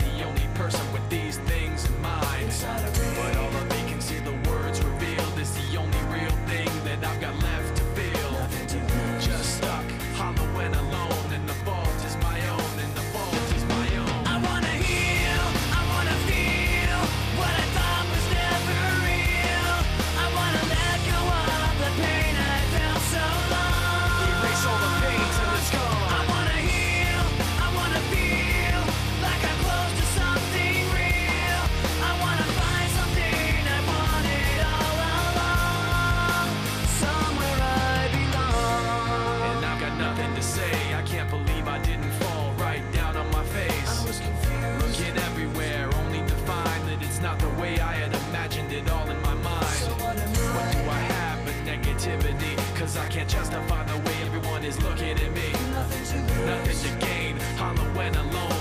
happy say I can't believe I didn't fall right down on my face. I was confused, Looking everywhere only to find that it's not the way I had imagined it all in my mind. So what, what do I have but negativity? Cause I can't justify the way everyone is looking at me. Nothing to, Nothing to gain, hollow and alone.